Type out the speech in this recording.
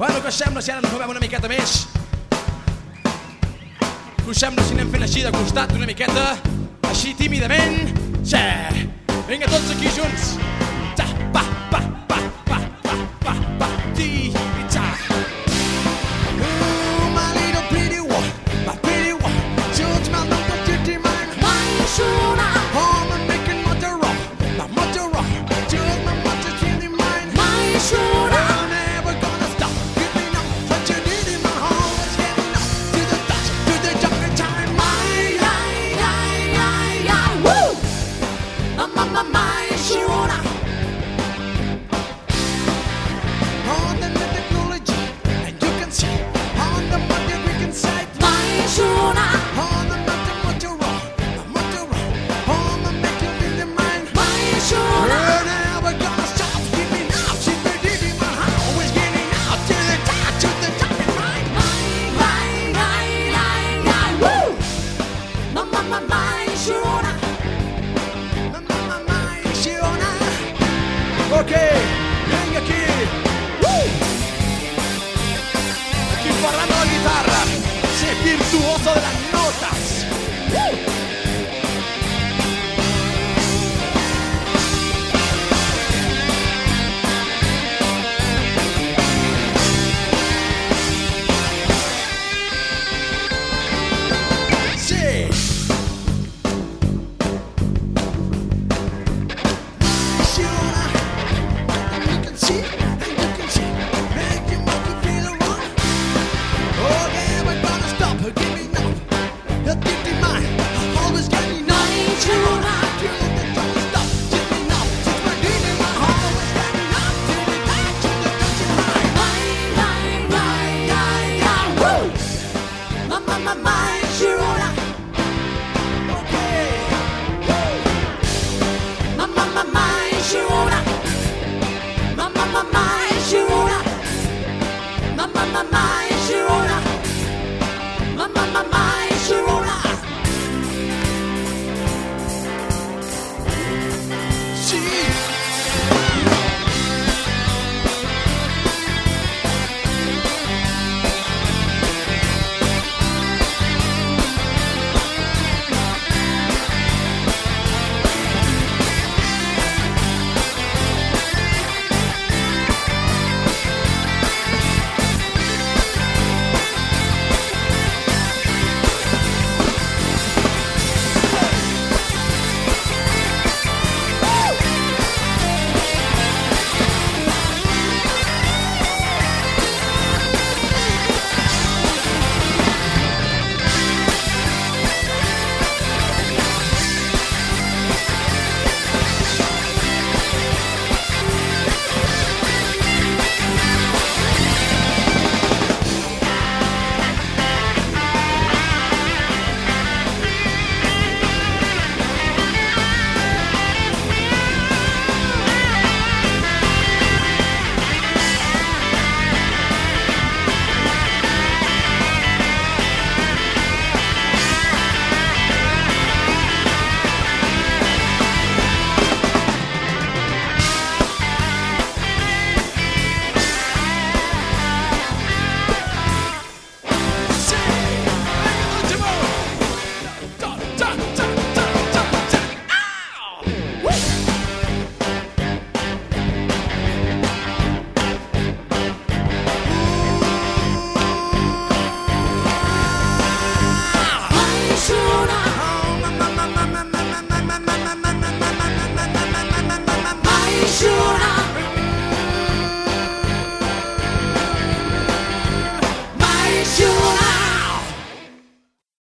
Bueno, que sembla si ara ens movem una miqueta més? Que us sembla si anem fent així de costat una miqueta? Així tímidament? Sí! Vinga, tots aquí junts! Ja, pa, pa, pa, pa, pa, pa, pa, ti, una Woo!